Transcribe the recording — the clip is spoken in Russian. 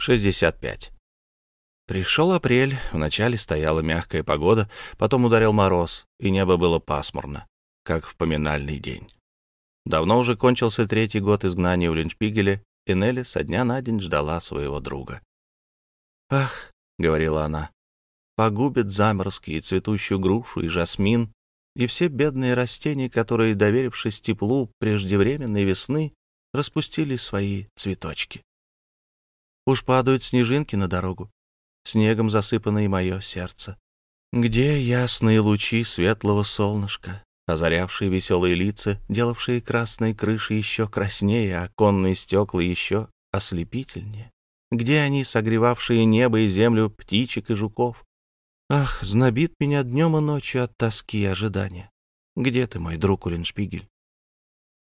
65. Пришел апрель, вначале стояла мягкая погода, потом ударил мороз, и небо было пасмурно, как в поминальный день. Давно уже кончился третий год изгнания в Линчпигеле, и Нелли со дня на день ждала своего друга. «Ах», — говорила она, — «погубит заморозки и цветущую грушу, и жасмин, и все бедные растения, которые, доверившись теплу преждевременной весны, распустили свои цветочки. Уж падают снежинки на дорогу, снегом засыпано и мое сердце. Где ясные лучи светлого солнышка, озарявшие веселые лица, делавшие красные крыши еще краснее, а оконные стекла еще ослепительнее? Где они, согревавшие небо и землю птичек и жуков? Ах, знобит меня днем и ночью от тоски и ожидания. Где ты, мой друг Уллиншпигель?